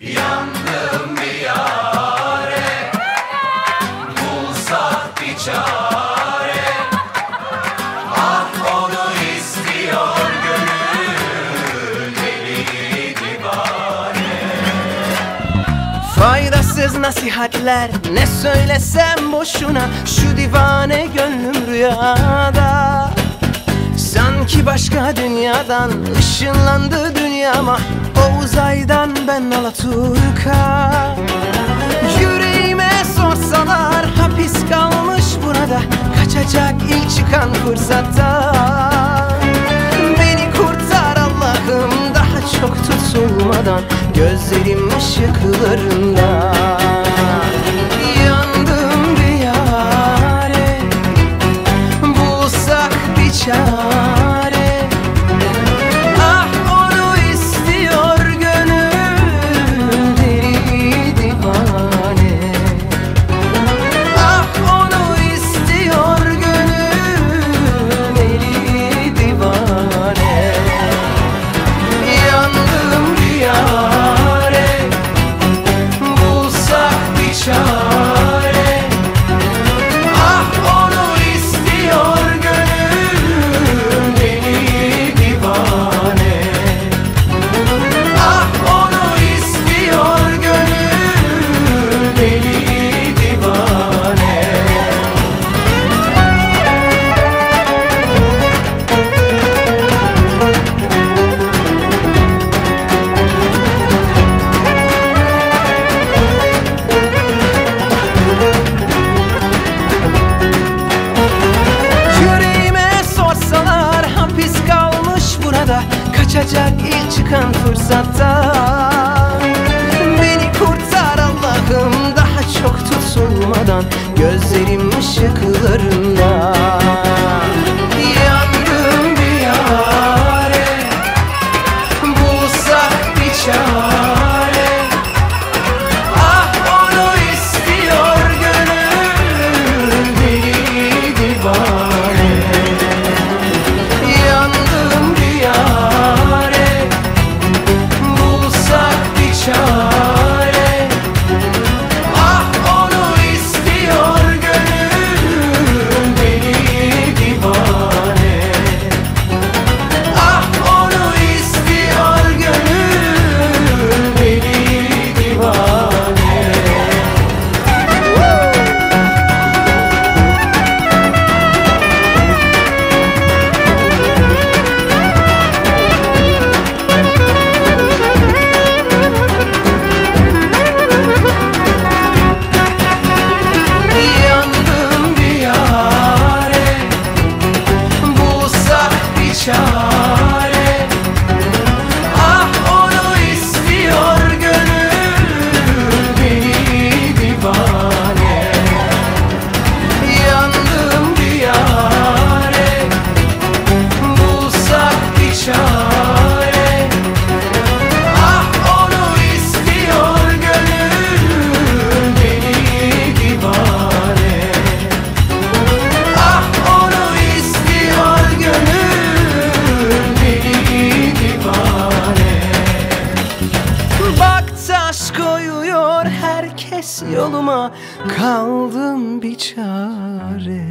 Yandım bir yare Bulsak bir çare. Ah onu istiyor gönül Deli divane. Faydasız nasihatler ne söylesem boşuna. Şu divane gönlüm Sanki başka dünyadan ışınlandı dünyama. O uzaydan ben Alaturka. Yüreğime sorsalar hapis kalmış burada. Kaçacak ilk çıkan fırsatta Beni kurtar Allah'ım daha çok tutulmadan. Gözlerim ışıklarında. Yandım bir yare. Bulsak bir çare Kaçacak ilk çıkan fırsatta. Beni kurtar Allah'ım daha çok tutulmadan. Gözlerim ışıklarında herkes yoluma Kaldım bir çare